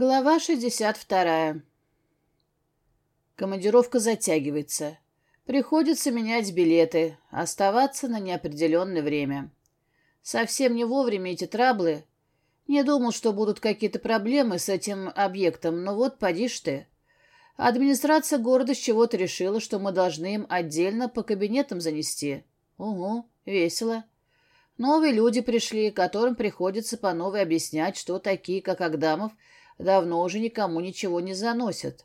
Глава 62. Командировка затягивается. Приходится менять билеты, оставаться на неопределенное время. Совсем не вовремя эти траблы. Не думал, что будут какие-то проблемы с этим объектом, но вот поди ж ты. Администрация города с чего-то решила, что мы должны им отдельно по кабинетам занести. Угу, весело. Новые люди пришли, которым приходится по новой объяснять, что такие, как Агдамов, давно уже никому ничего не заносят.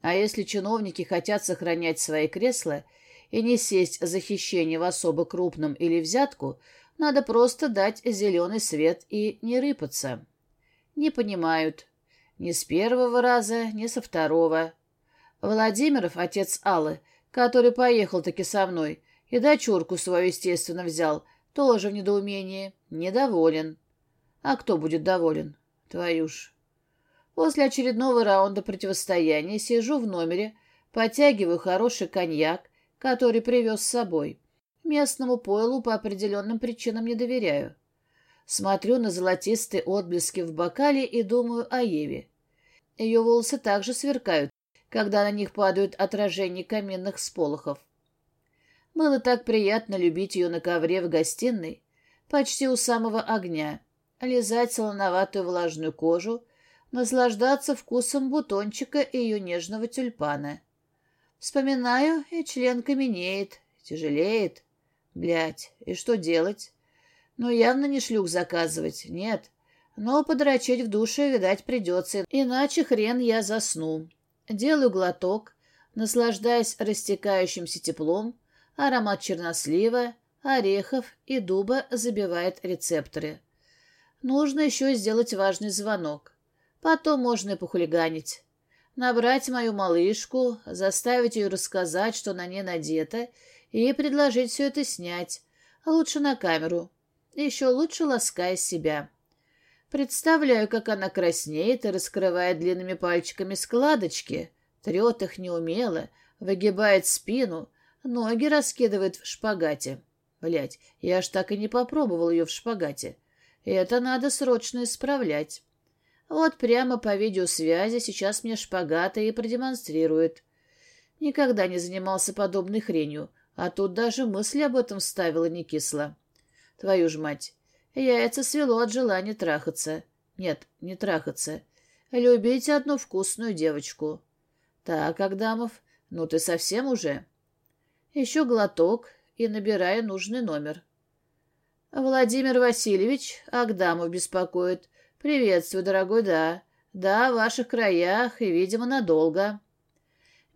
А если чиновники хотят сохранять свои кресла и не сесть за хищение в особо крупном или взятку, надо просто дать зеленый свет и не рыпаться. Не понимают. Ни с первого раза, ни со второго. Владимиров, отец Аллы, который поехал таки со мной, и дочурку свою, естественно, взял, тоже в недоумении, недоволен. А кто будет доволен? Твою ж. После очередного раунда противостояния сижу в номере, подтягиваю хороший коньяк, который привез с собой. Местному пойлу по определенным причинам не доверяю. Смотрю на золотистые отблески в бокале и думаю о Еве. Ее волосы также сверкают, когда на них падают отражения каменных сполохов. Было так приятно любить ее на ковре в гостиной, почти у самого огня, лизать солоноватую влажную кожу, наслаждаться вкусом бутончика и ее нежного тюльпана. Вспоминаю, и член каменеет, тяжелеет. Блядь, и что делать? Ну, явно не шлюх заказывать, нет. Но подрочить в душе, видать, придется, иначе хрен я засну. Делаю глоток, наслаждаясь растекающимся теплом, аромат чернослива, орехов и дуба забивает рецепторы. Нужно еще сделать важный звонок. Потом можно и похулиганить. Набрать мою малышку, заставить ее рассказать, что на ней надето, и предложить все это снять, лучше на камеру. Еще лучше лаская себя. Представляю, как она краснеет и раскрывает длинными пальчиками складочки, трет их неумело, выгибает спину, ноги раскидывает в шпагате. Блять, я ж так и не попробовал ее в шпагате. Это надо срочно исправлять. Вот прямо по видеосвязи сейчас мне шпагата и продемонстрирует. Никогда не занимался подобной хренью, а тут даже мысли об этом ставила не кисло. Твою ж мать, яйца свело от желания трахаться. Нет, не трахаться. Любить одну вкусную девочку. Так, Агдамов, ну ты совсем уже? Еще глоток и набираю нужный номер. Владимир Васильевич, Агдамов беспокоит. «Приветствую, дорогой, да. Да, в ваших краях и, видимо, надолго».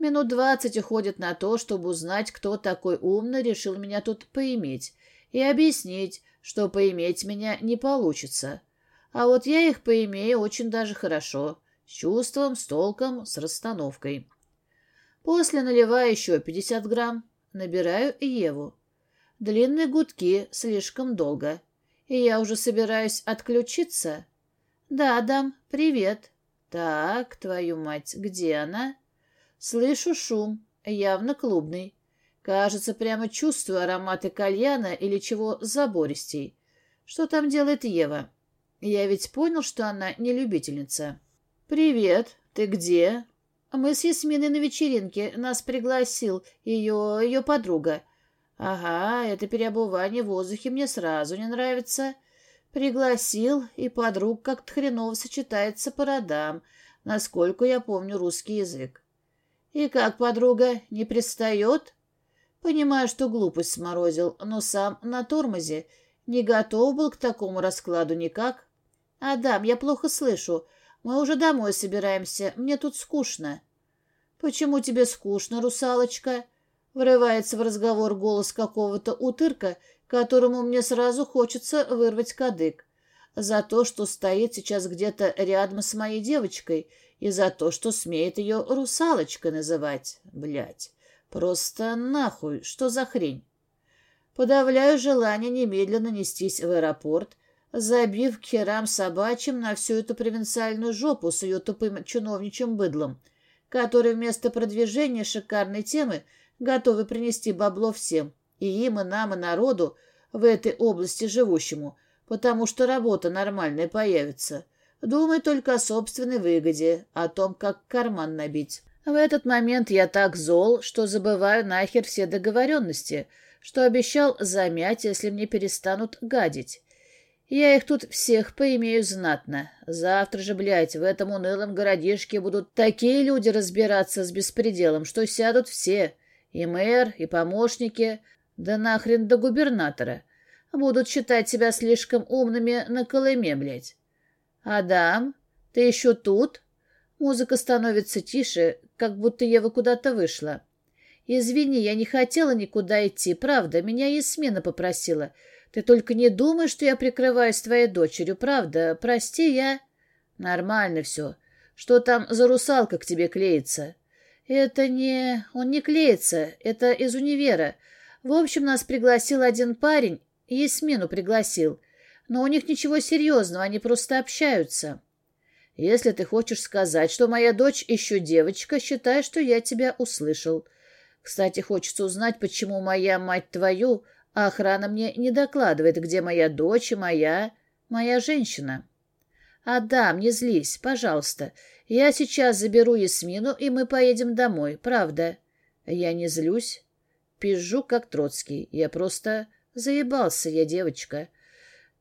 Минут двадцать уходит на то, чтобы узнать, кто такой умный решил меня тут поиметь, и объяснить, что поиметь меня не получится. А вот я их поимею очень даже хорошо, с чувством, с толком, с расстановкой. После наливаю еще пятьдесят грамм, набираю Еву. Длинные гудки слишком долго, и я уже собираюсь отключиться, «Да, дам, привет». «Так, твою мать, где она?» «Слышу шум, явно клубный. Кажется, прямо чувствую ароматы кальяна или чего забористей. Что там делает Ева? Я ведь понял, что она не любительница». «Привет, ты где?» «Мы с Ясминой на вечеринке. Нас пригласил ее, ее подруга». «Ага, это переобувание в воздухе мне сразу не нравится». Пригласил, и подруг как-то хреново сочетается по родам, насколько я помню русский язык. И как подруга, не пристает? Понимаю, что глупость сморозил, но сам на тормозе не готов был к такому раскладу никак. Адам, я плохо слышу. Мы уже домой собираемся, мне тут скучно. Почему тебе скучно, русалочка? Врывается в разговор голос какого-то утырка, которому мне сразу хочется вырвать кадык. За то, что стоит сейчас где-то рядом с моей девочкой, и за то, что смеет ее русалочкой называть. Блять, просто нахуй, что за хрень? Подавляю желание немедленно нестись в аэропорт, забив к херам собачьим на всю эту провинциальную жопу с ее тупым чиновничьим быдлом, который вместо продвижения шикарной темы готовы принести бабло всем, и им, и нам, и народу в этой области живущему, потому что работа нормальная появится. Думай только о собственной выгоде, о том, как карман набить. В этот момент я так зол, что забываю нахер все договоренности, что обещал замять, если мне перестанут гадить. Я их тут всех поимею знатно. Завтра же, блядь, в этом унылом городишке будут такие люди разбираться с беспределом, что сядут все. И мэр, и помощники, да нахрен до губернатора. Будут считать себя слишком умными на Колыме, блядь. «Адам, ты еще тут?» Музыка становится тише, как будто Ева куда-то вышла. «Извини, я не хотела никуда идти, правда, меня и смена попросила. Ты только не думай, что я прикрываюсь твоей дочерью, правда. Прости, я...» «Нормально все. Что там за русалка к тебе клеится?» «Это не... Он не клеится. Это из универа. В общем, нас пригласил один парень, и смену пригласил. Но у них ничего серьезного, они просто общаются». Если ты хочешь сказать, что моя дочь еще девочка, считай, что я тебя услышал. Кстати, хочется узнать, почему моя мать твою, а охрана мне не докладывает, где моя дочь и моя... моя женщина. Адам, не злись, пожалуйста. Я сейчас заберу Ясмину, и мы поедем домой, правда? Я не злюсь. Пизжу, как Троцкий. Я просто заебался, я девочка.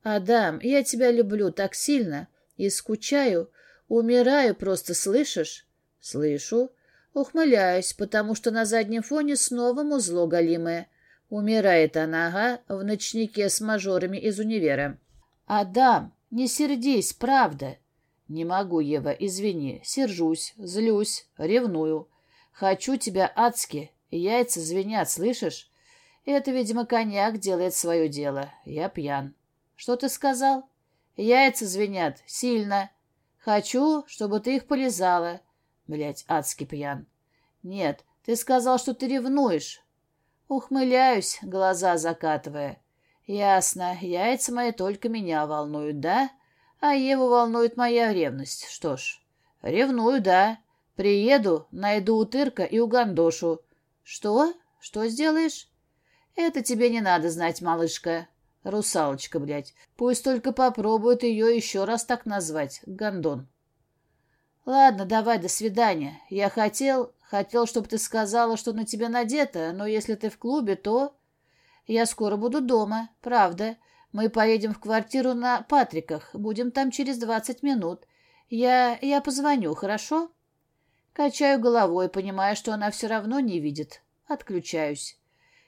Адам, я тебя люблю так сильно и скучаю, Умираю просто, слышишь? Слышу. Ухмыляюсь, потому что на заднем фоне снова музло голимое. Умирает она, ага, в ночнике с мажорами из универа. Адам, не сердись, правда. Не могу, Ева, извини. Сержусь, злюсь, ревную. Хочу тебя адски. Яйца звенят, слышишь? Это, видимо, коньяк делает свое дело. Я пьян. Что ты сказал? Яйца звенят. Сильно. Хочу, чтобы ты их полезала. Блять, адски пьян. Нет, ты сказал, что ты ревнуешь. Ухмыляюсь, глаза закатывая. Ясно, яйца мои только меня волнуют, да? А Еву волнует моя ревность. Что ж, ревную, да. Приеду, найду утырка и угандошу. Что? Что сделаешь? Это тебе не надо знать, малышка. Русалочка, блядь. Пусть только попробует ее еще раз так назвать. Гондон. Ладно, давай, до свидания. Я хотел... Хотел, чтобы ты сказала, что на тебя надето, но если ты в клубе, то... Я скоро буду дома, правда. Мы поедем в квартиру на Патриках. Будем там через двадцать минут. Я... я позвоню, хорошо? Качаю головой, понимая, что она все равно не видит. Отключаюсь.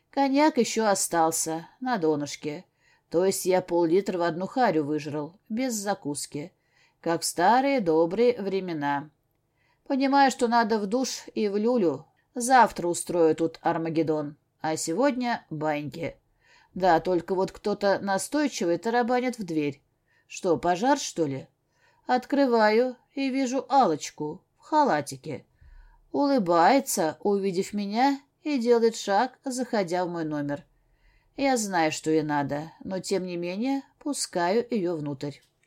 Коньяк еще остался на донышке. То есть я пол-литра в одну харю выжрал, без закуски, как в старые добрые времена. Понимаю, что надо в душ и в люлю. Завтра устрою тут Армагеддон, а сегодня баньки. Да, только вот кто-то настойчивый тарабанит в дверь. Что, пожар, что ли? Открываю и вижу алочку халатике. Улыбается, увидев меня, и делает шаг, заходя в мой номер. Я знаю, что ей надо, но тем не менее пускаю ее внутрь.